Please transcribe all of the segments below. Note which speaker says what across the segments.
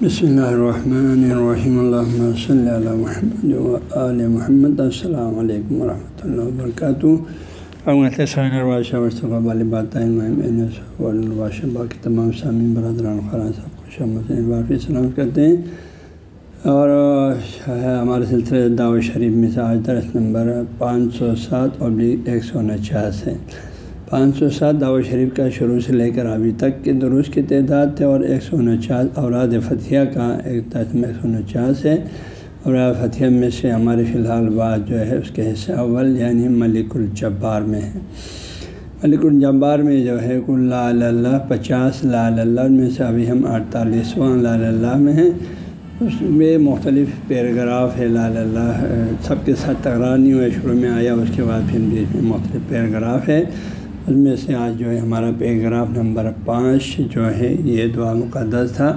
Speaker 1: بسم اللہ الرحمن الرحیم اللہ صلی اللہ محمد علیہ محمد السلام علیکم ورحمۃ اللہ وبرکاتہ باقی تمام سامعین برادران خران صاحب کو سلام کرتے ہیں اور ہمارے سلسلے دعوت شریف میں سے آج درس نمبر پانچ سو سات اور ایک سو انچاس ہے پانچ سو سات دعوت شریف کا شروع سے لے کر ابھی تک کے دروس کی تعداد تھے اور ایک سو انچاس اوراد فتح کا ایک تسم ایک سو انچاس ہے۔ اور فتح میں سے ہمارے فی الحال بات جو ہے اس کے حصہ اول یعنی ملک الجبار میں ہے۔ ملک الجبار میں جو ہے کل لا اللہ، پچاس لا اللہ میں سے ابھی ہم اڑتالیسواں لا اللہ میں ہیں۔ اس میں مختلف پیراگراف ہے لا اللہ، سب کے ساتھ تکرار نہیں ہوئے، شروع میں آیا، اس کے بعد پھر بیچ میں مختلف پیراگراف ہے۔ اس میں سے آج جو ہے ہمارا پیراگراف نمبر پانچ جو ہے، یہ دعا مقدس تھا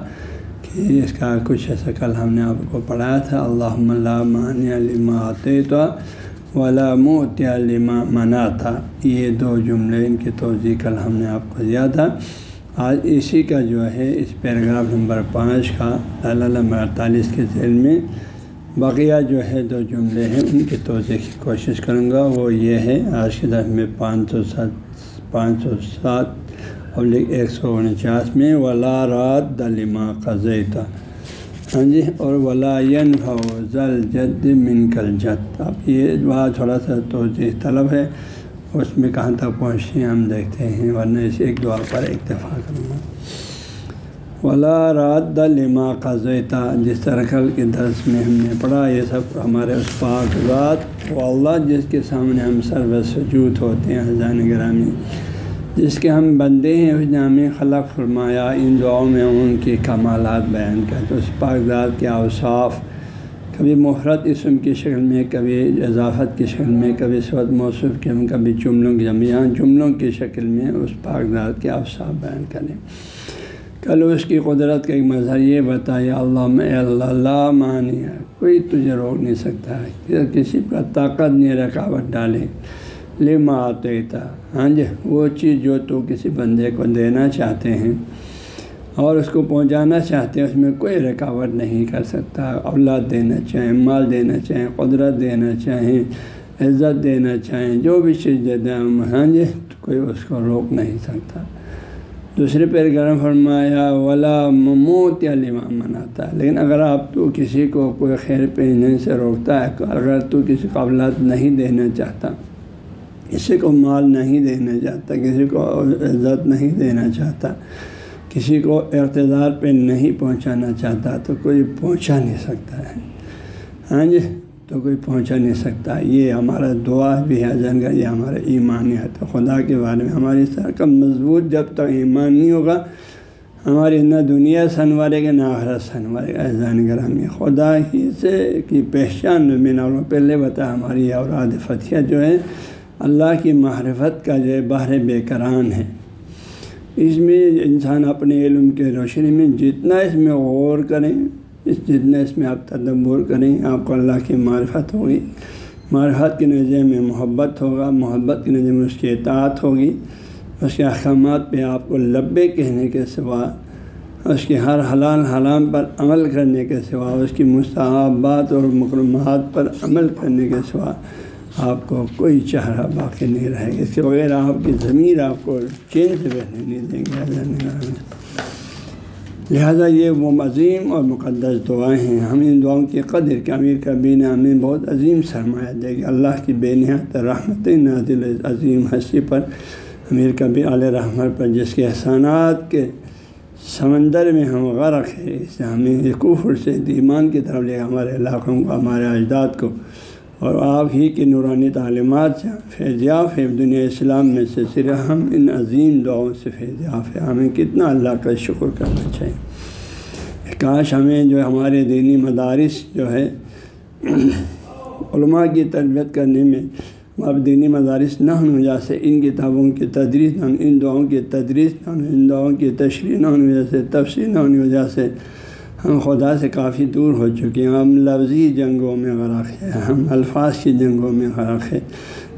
Speaker 1: کہ اس کا کچھ ایسا کل ہم نے آپ کو پڑھایا تھا اللہ اللہ مان علما تو موت منا تھا یہ دو جملے، ان کی توضیع کل ہم نے آپ کو دیا تھا۔ آج اسی کا جو ہے، اس پیراگراف نمبر پانچ کا نمبر اڑتالیس کے ذیل میں بقیہ جو ہے دو جملے ہیں، ان کی توضیع کی کوشش کروں گا۔ وہ یہ ہے، آج کے دس میں پانچ سو سات پانچ سو سات اور ایک سو انچاس میں ولا رات دلما قزیتا ہاں جی اور ولاً ذل جد من کل جد۔ اب یہ بات تھوڑا سا توجہ طلب ہے، اس میں کہاں تک پہنچتے ہیں، ہم دیکھتے ہیں، ورنہ اس ایک دعا پر اکتفا کروں گا۔ ولا رات دلما قزیتا جس طرح کل کے درس میں ہم نے پڑھا، یہ سب ہمارے اس پاک ذات و اللہ جس کے سامنے ہم سر و سجود ہوتے ہیں حضان گرامی۔ جس کے ہم بندے ہیں، اس نے ہمیں خلق فرمایا، ان دعاؤں میں ان کے کمالات بیان کرتے اس پاک ذات کے اوصاف، کبھی محرت اسم کی شکل میں، کبھی اضافت کی شکل میں، کبھی سوت موصف کے کبھی جملوں کی جمعہ جملوں کی شکل میں اس پاک ذات کے اوصاف بیان کریں کل اس کی قدرت کا ایک مظہر یہ بتایا اللہ اللہ مانی ہے کوئی تجھے روک نہیں سکتا ہے کسی کا طاقت نہیں، رکاوٹ ڈالے لما آتے ہاں جی وہ چیز جو تو کسی بندے کو دینا چاہتے ہیں اور اس کو پہنچانا چاہتے ہیں، اس میں کوئی رکاوٹ نہیں کر سکتا۔ اولاد دینا چاہیں، مال دینا چاہیں، قدرت دینا چاہیں، عزت دینا چاہیں، جو بھی چیز دیتے ہیں ہاں جی کوئی اس کو روک نہیں سکتا۔ دوسرے پیر گرم فرمایا، ولا مموت یا لما مناتا ہے لیکن اگر آپ تو کسی کو کوئی خیر پہننے سے روکتا ہے، اگر تو کسی کو نہیں دینا چاہتا۔ کسی کو مال نہیں دینا چاہتا کسی کو عزت نہیں دینا چاہتا، کسی کو اقتدار پہ نہیں پہنچانا چاہتا، تو کوئی پہنچا نہیں سکتا ہے۔ ہاں جی؟ تو کوئی پہنچا نہیں سکتا۔ یہ ہمارا دعا بھی ہے جن کا یہ ہمارا ایمان ہے۔ تو خدا کے بارے میں ہماری اس کا مضبوط، جب تک ایمان نہیں ہوگا، ہماری نہ دنیا سنوارے گا، نہ آخرت سنوارے گا۔ ایزان گرامی، خدا ہی سے کی پہچان میں نے پہلے بتا ہماری اوراد فتح جو ہے اللہ کی معرفت کا جو ہے باہر بے کران ہے۔ اس میں انسان اپنے علم کے روشنی میں جتنا اس میں غور کریں، اس جتنا اس میں آپ تدبر کریں، آپ کو اللہ کی معرفت ہوگی۔ معرفت کے نظر میں محبت ہوگا، محبت کے نظر میں اس کی اطاعت ہوگی۔ اس کے احکامات پہ آپ کو لبے کہنے کے سوا، اس کے ہر حلال حلام پر عمل کرنے کے سوا، اس کی مستحبات اور مقرمات پر عمل کرنے کے سوا آپ کو کوئی چہرہ باقی نہیں رہے گا۔ اس کے بغیر آپ کی ضمیر آپ کو چین سے بیٹھنے نہیں دیں گے۔ لہٰذا یہ وہ عظیم اور مقدس دعائیں ہیں۔ ہم ان دعاؤں کی قدر کہ امیر کبھی نے ہمیں بہت عظیم سرمایہ دے گی۔ اللہ کی بے نہایت رحمت نازل عظیم ہنسی پر امیر کبھی علیہ رحمت پر جس کے احسانات کے سمندر میں ہم غرق ہے اس سے ہمیں کفر سے ایمان کی طرف لے ہمارے علاقوں کو، ہمارے اجداد کو اور آپ ہی کی نورانی تعلیمات سے فیضیاف ہے دنیا اسلام میں سے صرف ہم ان عظیم دعاؤں سے فیضیاف ہے ہمیں کتنا اللہ کا شکر کرنا چاہیے۔ کاش ہمیں جو ہمارے دینی مدارس جو ہے علماء کی تربیت کرنے میں اب دینی مدارس نہ ہونے وجہ سے ان کتابوں کی تدریس نہ ان دعاؤں کی تدریس نہ ان دعاؤں کی تشریح نہ ہونے وجہ سے تفصیل نہ ہونے وجہ سے ہم خدا سے کافی دور ہو چکے ہیں۔ ہم لفظی جنگوں میں غرق ہیں، ہم الفاظ کی جنگوں میں غرق ہیں۔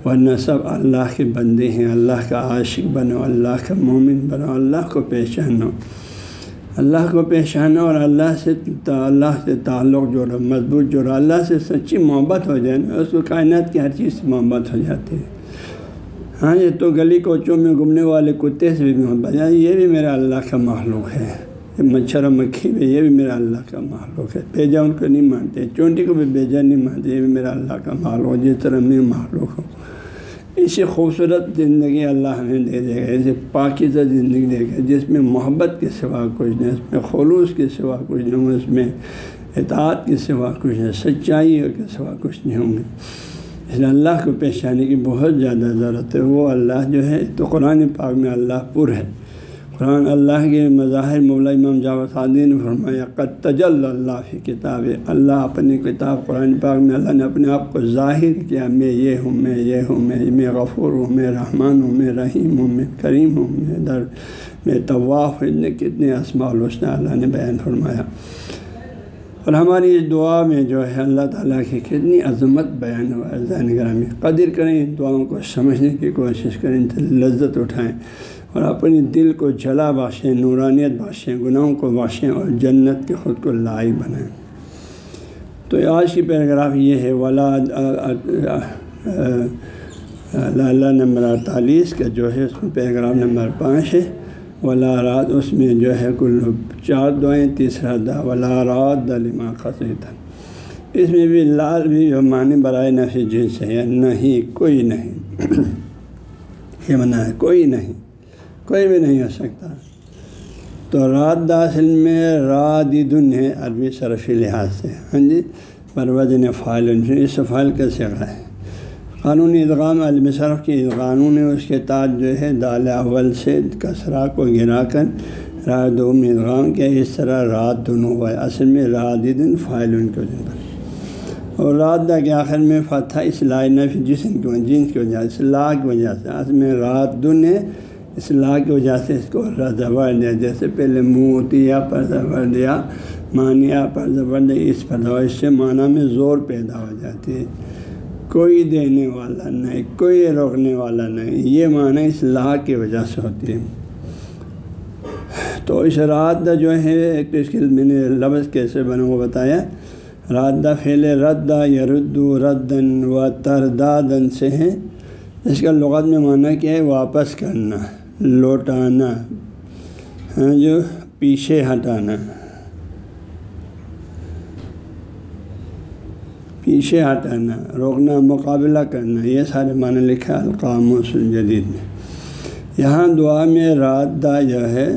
Speaker 1: ورنہ سب اللہ کے بندے ہیں، اللہ کا عاشق بنو، اللہ کا مومن بنو، اللہ کو پہچانو۔ اللہ کو پہچانا اور اللہ سے اللہ سے تعلق جوڑا مضبوط جوڑا اللہ سے سچی محبت ہو جائے نا اس کو کائنات کی ہر چیز سے محبت ہو جاتی ہے۔ ہاں یہ تو گلی کوچوں میں گھومنے والے کتے سے بھی محبت ہے یہ بھی میرا اللہ کا معلوم ہے۔ مچھر و مکھی بھی یہ بھی میرا اللہ کا معلوم ہے۔ بیجا ان کو نہیں مانتے، چونٹی کو بھی بیجا نہیں مانتے، یہ بھی میرا اللہ کا معلوم جس طرح میں معلوم ہوں۔ اسی خوبصورت زندگی اللہ ہمیں دے دے گا اسے پاکیزہ زندگی دے گا، جس میں محبت کے سوا کچھ نہیں، اس میں خلوص کے سوا کچھ نہیں ہوں، اس میں اطاعت کے سوا کچھ نہیں سچائی کے سوا کچھ نہیں ہوں گے۔ اس لیے اللہ کو پیشانی کی بہت زیادہ ضرورت ہے۔ وہ اللہ جو ہے، تو قرآن پاک میں اللہ پر ہے۔ قرآن اللہ کے مظاہر مولا امام جاوید نے فرمایا، قد تجل اللہ فی کتاب اللہ اپنی کتاب قرآن پاک میں اللہ نے اپنے آپ کو ظاہر کیا۔ میں یہ ہوں، میں یہ ہوں، میں میں غفور ہوں، میں رحمان ہوں، میں رحیم ہوں، میں کریم ہوں، میں در، میں طواف ہوں۔ کتنے اسماع الحسن اللہ نے بیان فرمایا۔ اور ہماری اس دعا میں جو ہے، اللہ تعالیٰ کی کتنی عظمت بیان ہوا ہے۔ گرامی، قدر کریں، دعاؤں کو سمجھنے کی کوشش کریں، لذت اٹھائیں۔ اور اپنی دل کو جلا باشیں نورانیت باشیں گناہوں کو باشیں اور جنت کے خود کو لائی بنائیں۔ تو آج کی پیراگراف یہ ہے، ولا اللہ نمبر اڑتالیس کا جو ہے، اس میں پیراگراف نمبر پانچ ہے۔ ولا رات اس میں جو ہے، کل چار دعائیں، تیسرا دا ولا رات دلما خصیتا اس میں بھی لال بھی جو معنی برائے نفی جنس ہے، نہیں، کوئی نہیں۔ یہ منع ہے، کوئی نہیں۔ کوئی بھی نہیں ہو سکتا۔ تو رات داخل میں راد دن ہے عربی صرفی لحاظ سے۔ ہاں جی؟ پرو فائل اس فائل کا سگا ہے۔ قانونی ادغام، علم صرف کی قانون اس کے تاج جو ہے، دال اول سے کسرا کو گرا کر رات دو میں ادغام کیا۔ اس طرح رات دونوں ہوا۔ ہے اصل میں رات دن فائل ان کے دن پر۔ اور رات دا کے آخر میں فتح، اصلاح نف جسم کی جنس کی وجہ سے اصلاح کی وجہ سے۔ اصل میں رات دن ہے۔ اصلاح کی وجہ سے اس کو زبر دیا جیسے پہلے موتیا پر زبر دیا مانیہ پر زبر دیا اس پر دوا اس سے معنی میں زور پیدا ہو جاتی ہے۔ کوئی دینے والا نہیں، کوئی روکنے والا نہیں، یہ معنی اصلاح کی وجہ سے ہوتی ہے۔ تو اس رات دا جو ہے، ایک تو اس کے میں نے لفظ کیسے بنا وہ بتایا۔ رات دا پھیل ردا یا ردو ردن و تردادن سے ہیں اس کا لغت میں معنی کیا ہے؟ واپس کرنا۔ لوٹانا۔ ہاں جو پیچھے ہٹانا۔ پیچھے ہٹانا، روکنا، مقابلہ کرنا، یہ سارے معنی لکھا القام و جدید میں۔ یہاں دعا میں رات دا جو ہے،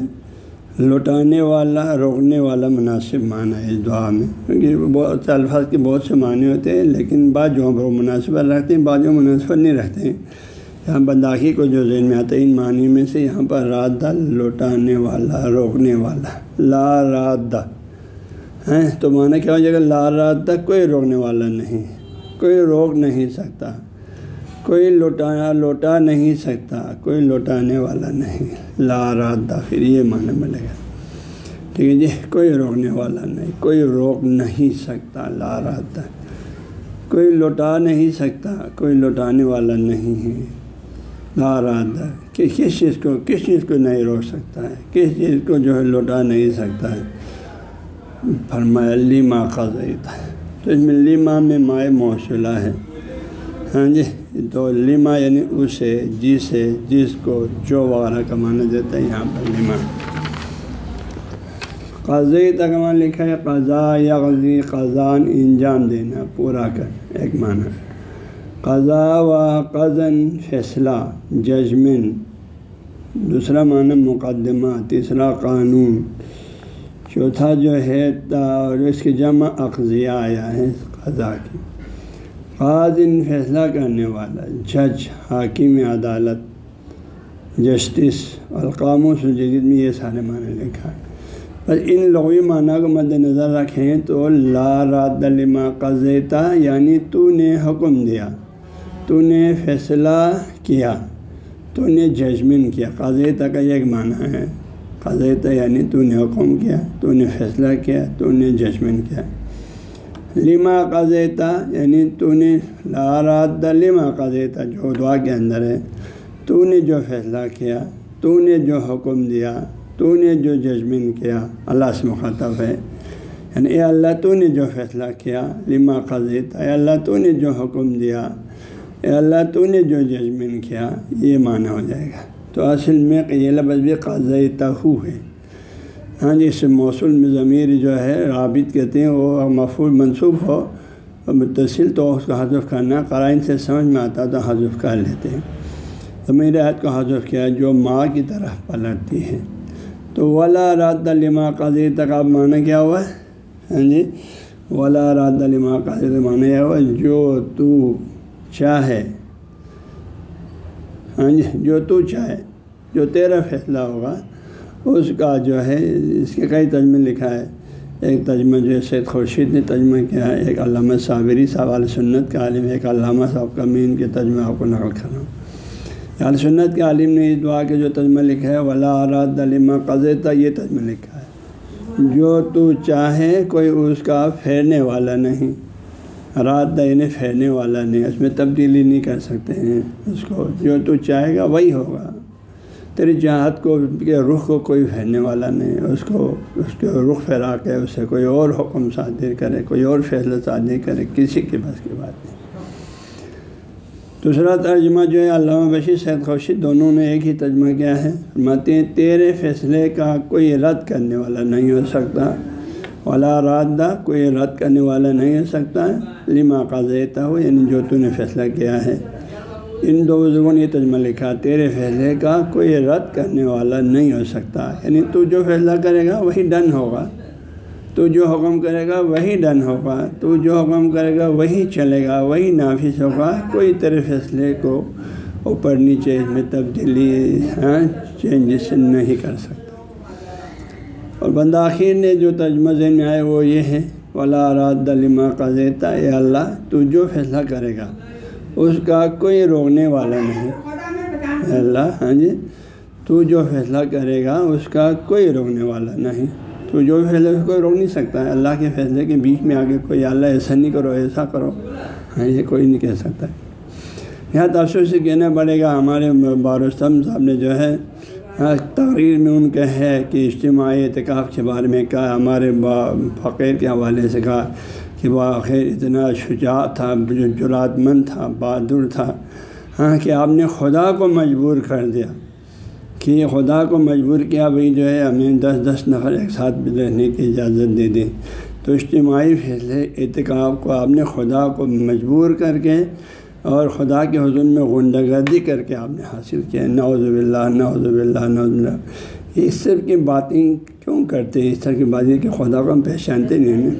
Speaker 1: لوٹانے والا، روکنے والا مناسب معنی ہے اس دعا میں۔ کیونکہ بہت سے الفاظ کے بہت سے معنی ہوتے ہیں، لیکن بعض جو مناسبت رکھتے ہیں بعض جو مناسبت نہیں رکھتے ہیں یہاں بنداخی کو جو ذہن میں آتا ہے، ان معنی میں سے یہاں پر رات دا لوٹانے والا، روکنے والا، لا رات دا ہیں؟ تو معنی کیا ہو جائے گا؟ لا رات تک کوئی روکنے والا نہیں، کوئی روک نہیں سکتا۔ کوئی لوٹانا لوٹا نہیں سکتا، کوئی لوٹانے والا نہیں۔ لا رات دا پھر یہ معنی بنے گا۔ ٹھیک ہے جی؟ کوئی روکنے والا نہیں، کوئی روک نہیں سکتا، لا رات کوئی لوٹا نہیں سکتا، کوئی لوٹانے والا نہیں ہے۔ ناراض کہ کس چیز کو کس چیز کو نہیں روک سکتا ہے؟ کس چیز کو جو ہے لوٹا نہیں سکتا ہے؟ فرمایا، لیما قضیت ہے۔ تو اس میں لیما میں مائع موصولہ ہے۔ ہاں جی تو لیما یعنی اسے، جسے، جس کو جو وغیرہ کا معنی دیتا ہے، یہاں پر لیما۔ قضی تکمان لکھا ہے، قضا یا غزی قضان انجام دینا، پورا کر ایک معنی۔ قضا و قزن فیصلہ، ججمن، دوسرا معنی مقدمہ تیسرا قانون، چوتھا جو ہے اور اس کی جمع اقضیہ آیا ہے قضا کی۔ قاضن فیصلہ کرنے والا، جج، حاکم عدالت، جسٹس القام و سجید میں یہ سارے معنی لکھا ہے۔ بس ان لغوی معنی کو مد نظر رکھیں تو لا راد لما قضیتا یعنی تو نے حکم دیا، تو نے فیصلہ کیا، تو نے ججمنٹ کیا۔ قاضیتا کا ایک معنی ہے۔ قاضیتا یعنی تو نے حکم کیا، تو نے فیصلہ کیا، تو نے ججمنٹ کیا۔ لما قاضیتا یعنی تو نے لاراد لما قاضیتا جو دعا کے اندر ہے، تو نے جو فیصلہ کیا، تو نے جو حکم دیا۔ تو نے جو ججمنٹ کیا، اللہ سے مخاطب ہے۔ یعنی اے اللہ، تو نے جو فیصلہ کیا لما قضیت، اے اللہ، تو نے جو حکم دیا۔ اے اللہ، تو نے جو ججمنٹ کیا، یہ معنی ہو جائے گا۔ تو اصل میں یہ لفظ بھی قضیتہ ہے۔ ہاں جی اس موصول میں ضمیر جو ہے رابط کہتے ہیں، وہ مفول منصوب ہو متصل تو اس کا حذف کرنا، قرائن سے سمجھ میں آتا تو حذف کر لیتے ہیں۔ ضمیر عید کو حذف کیا، جو ماں کی طرف پلٹتی ہے۔ تو ولا رات لما قاضی تک آپ معنی کیا ہوا ہے؟ ہاں جی۔ ولا رات لما قاضی تک معنی کیا ہوا جو تو چاہے۔ ہاں جی جو تو چاہے، جو تیرا فیصلہ ہوگا، اس کا جو ہے، اس کے کئی تجمے لکھا ہے۔ ایک تجمہ جو ہے، سید خورشید نے تجمہ کیا ہے۔ ایک علامہ صابری صاحب علیہ سنت کا عالم ایک علامہ صاحب کا مین کے تجمہ آپ کو نقل کر رہا ہوں۔ علیہ سنت کے عالم نے اس دعا کے جو تجمہ لکھا ہے، ولا رات علمہ قزیتا یہ تجمہ لکھا ہے۔ جو تو چاہے کوئی اس کا پھیرنے والا نہیں رات یعنی پھیرنے والا نہیں، اس میں تبدیلی نہیں کر سکتے ہیں اس کو۔ جو تو چاہے گا، وہی ہوگا۔ تیری چاہت کو کے رخ کو کوئی پھیرنے والا نہیں، اس کو، اس کے رخ پھیرا کے اسے کوئی اور حکم صادر کرے، کوئی اور فیصلہ صادر کرے، کسی کے بس کی بات نہیں۔ دوسرا ترجمہ جو ہے، علامہ بشیر سید خوشی دونوں نے ایک ہی ترجمہ کیا ہے۔ فرماتے ہیں، تیرے فیصلے کا کوئی رد کرنے والا نہیں ہو سکتا۔ ولا رات کوئی رد کرنے والا نہیں ہو سکتا۔ لما قاضیتا ہو یعنی جو تو نے فیصلہ کیا ہے۔ ان دو بزرگوں نے یہ تجمہ لکھا، تیرے فیصلے کا کوئی رد کرنے والا نہیں ہو سکتا۔ یعنی تو جو فیصلہ کرے گا، وہی ڈن ہوگا۔ تو جو حکم کرے گا وہی ڈن ہوگا، تو جو حکم کرے گا وہی چلے گا، وہی نافذ ہوگا، کوئی تیرے فیصلے کو اوپر نیچے میں تبدیلی ہاں چینجز نہیں کر سکتا۔ اور بندہ آخر نے جو تجمہ ذہن میں آئے وہ یہ ہے، ولا رات دلما قزیتا اے اللہ، تو جو فیصلہ کرے گا، اس کا کوئی روکنے والا نہیں۔ اللہ ہاں جی تو جو فیصلہ کرے گا، اس کا کوئی روکنے والا نہیں۔ تو جو فیصلہ اس کو روک نہیں سکتا ہے اللہ کے فیصلے کے بیچ میں آگے کوئی اللہ ایسا نہیں کرو، ایسا کرو۔ ہاں یہ کوئی نہیں کہہ سکتا۔ یہاں تفصیل سے کہنا پڑے گا، ہمارے بارستم صاحب نے جو ہے ہاں، تقریر میں ان کا ہے کہ اجتماعی اعتکاف کے بارے میں کہا، ہمارے با، فقیر کے حوالے سے کہا کہ وہ آخر اتنا شجاع تھا جو جرات مند تھا، بہادر تھا۔ ہاں کہ آپ نے خدا کو مجبور کر دیا۔ کہ خدا کو مجبور کیا بھائی جو ہے، ہمیں دس دس نفر ایک ساتھ رہنے کی اجازت دے دیں۔ تو اجتماعی فیصلے اعتکاب کو آپ نے خدا کو مجبور کر کے اور خدا کے حضور میں غنڈہ گردی کر کے آپ نے حاصل کیا نوز باللہ نوز باللہ نوز اللہ یہ اس طرح کی باتیں کیوں کرتے ہیں؟ اس طرح کی باتیں کہ خدا کو ہم پہچانتے نہیں ہیں۔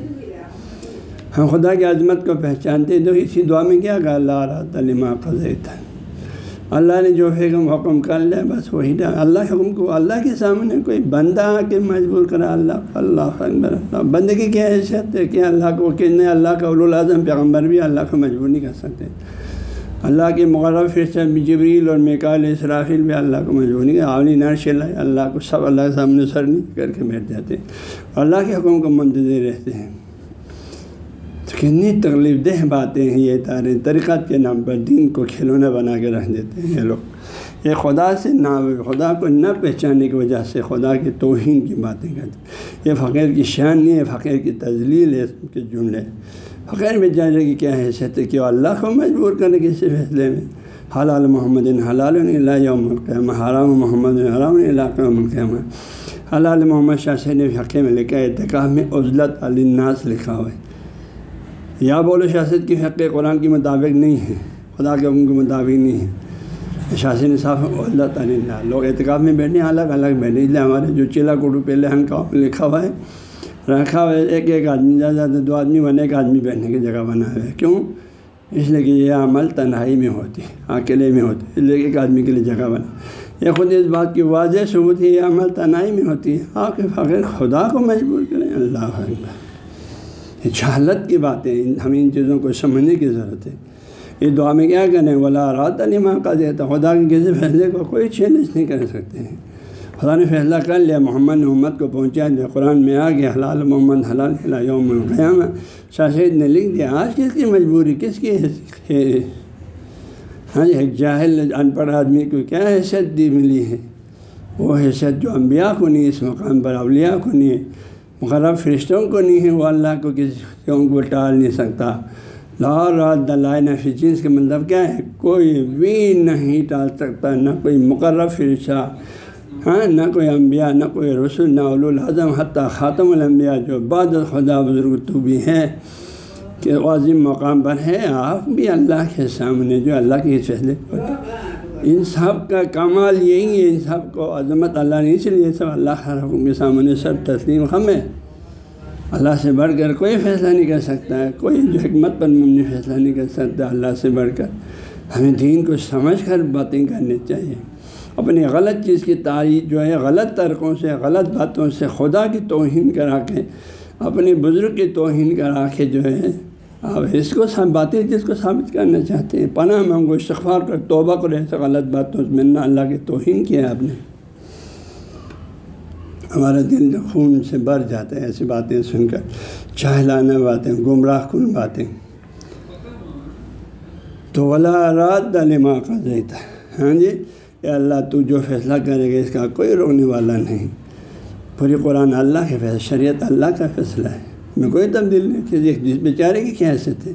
Speaker 1: ہم خدا کی عظمت کو پہچانتے تو اسی دعا میں کیا کہا؟ اللہ رہا تعلیمہ قزیت اللہ نے جو حکم حکم کر لیا، بس وہی اللہ حکم کو، اللہ کے سامنے کوئی بندہ آ کے مجبور کرا اللہ اللہ اللہ۔ بندے کی کیا حیثیت ہے؟ کہ اللہ کو کہ اللہ کا الاظم پیغمبر بھی اللہ کو مجبور نہیں کر سکتے۔ اللہ کے مغرب پھر جبریل اور میکال اسرافیل بھی اللہ کو مجبور نہیں عالی نرش اللہ اللہ کو سب، اللہ کے سامنے سر نہیں کر کے بیٹھ جاتے۔ اللہ کے حکم کو منتظر رہتے ہیں۔ کتنی تکلیف دہ باتیں ہیں یہ تارے طریقت کے نام پر دین کو کھلونا بنا کے رکھ دیتے ہیں یہ لوگ۔ یہ خدا سے نہ خدا کو نہ پہچاننے کی وجہ سے خدا کی توہین کی باتیں کرتے ہیں۔ یہ فقیر کی شان نہیں ہے، فقیر کی تجلیل ہے اس کے جملے۔ فقیر میں جانے کی کیا حیثیت ہے کہ وہ اللہ کو مجبور کرنے کسی فیصلے میں۔ حلال محمد حلال یوم القیامہ، حرام محمد حرام علاقہ القیامہ۔ حلال محمد شاہ سے نے فقے میں لکھا ہے اتقاء میں عزلت الناس لکھا ہوا ہے۔ یا بولو شاست کی حق قرآن کے مطابق نہیں ہے، خدا کے حکم کے مطابق نہیں ہے۔ شاست نصاف اللہ تعالیٰ لوگ اعتکاب میں بیٹھے ہیں الگ الگ بیٹھے اس لیے ہمارے جو چیلا کوٹو پہلے ہم کا لکھا ہوا ہے، رکھا ہوا ہے، ایک ایک آدمی، زیادہ زیادہ دو آدمی بنے، ایک آدمی بیٹھنے کی جگہ بنا ہوا ہے۔ کیوں؟ اس لیے کہ یہ عمل تنہائی میں ہوتی ہے، اکیلے میں ہوتی ہے اس لیے ایک آدمی کے لیے جگہ بنا۔ یہ خود اس بات کی واضح ثبوت ہے، یہ عمل تنہائی میں ہوتی ہے۔ آپ کے فخر خدا کو مجبور کریں، اللہ اکبر۔ جہالت کی باتیں ہمیں ان چیزوں کو سمجھنے کی ضرورت ہے۔ یہ دعا میں کیا کریں ولا رات علی ماں کا دیتا خدا کے کسی فیصلے کو کوئی چینج نہیں کر سکتے ہیں۔ خدا نے فیصلہ کر لیا، محمد محمد کو پہنچا دیا قرآن میں آ گیا حلال محمد، حلال یوم القیامہ۔ شاہ شہید نے لکھ دیا، آج کس کی مجبوری؟ کس کی ہاں جی جاہل ان پڑھ آدمی کو کیا حیثیت دی ملی ہے؟ وہ حیثیت جو انبیاء کو نہیں اس مقام پر اولیاء کو نہیں ہے۔ مقرر فرشتوں کو نہیں ہے، وہ اللہ کو کسی کو ٹال نہیں سکتا۔ لاہور رات دلائے نفی کا مطلب کیا ہے؟ کوئی بھی نہیں ٹال سکتا، نہ کوئی مقرر فرشہ ہاں نہ کوئی انبیاء، نہ کوئی رسول، نہ العظم حتیٰ خاتم الانبیاء جو بعد خدا بزرگ تو بھی ہے کہ عظیم مقام پر ہے آپ بھی اللہ کے سامنے جو اللہ کی فیصلے ان سب کا کمال یہی ہے، ان سب کو عظمت اللہ نے اس لیے سب اللہ حکم کے سامنے سب تسلیم ہم ہے۔ اللہ سے بڑھ کر کوئی فیصلہ نہیں کر سکتا ہے کوئی جو حکمت پر مبنی فیصلہ نہیں کر سکتا، اللہ سے بڑھ کر۔ ہمیں دین کو سمجھ کر باتیں کرنی چاہیے۔ اپنی غلط چیز کی تعریف جو ہے، غلط طرقوں سے، غلط باتوں سے خدا کی توہین کرا کے اپنے بزرگ کی توہین کرا کے جو ہے آپ اس کو باتیں جس کو ثابت کرنا چاہتے ہیں، پناہ منگو استغفار کر توبہ کو ایسے غلط باتوں سے ملنا اللہ کی توہین کیا آپ نے۔ ہمارا دل خون سے بھر جاتا ہے، ایسی باتیں سن کر چہلانا باتیں، گمراہ کن باتیں۔ تو ولا رات دلما کا دیتا ہاں جی؟ اے اللہ، تو جو فیصلہ کرے گا، اس کا کوئی روکنے والا نہیں۔ پوری قرآن اللہ کے فیصلہ، شریعت اللہ کا فیصلہ ہے۔ میں کوئی تبدیل نہیں کہ جس بیچارے کی کیا حیثیت ہے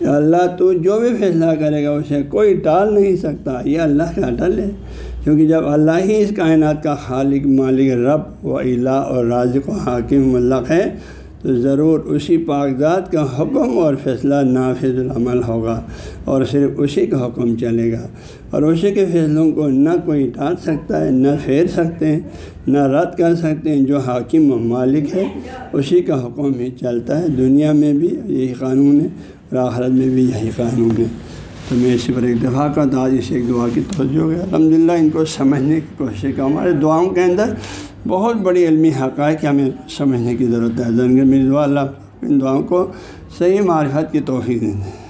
Speaker 1: اللہ تو جو بھی فیصلہ کرے گا، اسے کوئی ٹال نہیں سکتا۔ یہ اللہ کا اٹل ہے۔ کیونکہ جب اللہ ہی اس کائنات کا خالق، مالک، رب و الہ اور رازق و حاکم ملق ہے تو ضرور اسی کاغذات کا حکم اور فیصلہ نافذ العمل ہوگا اور صرف اسی کا حکم چلے گا اور اسی کے فیصلوں کو نہ کوئی ٹال سکتا ہے، نہ پھیر سکتے ہیں، نہ رد کر سکتے ہیں، جو حاکم و مالک ہے، اسی کا حکم ہی چلتا ہے۔ دنیا میں بھی یہی قانون ہے اور آخرت میں بھی یہی قانون ہے۔ تو میں اسی پر ایک دفعہ کا آج اسے ایک دعا کی توجہ ہو گیا الحمد للہ ان کو سمجھنے کی کوشش کا ہمارے دعاؤں کے اندر بہت بڑی علمی حقائق ہمیں سمجھنے کی ضرورت ہے۔ زنگ دعا اللہ ان دعاؤں کو صحیح معرفت کی توفیق دیں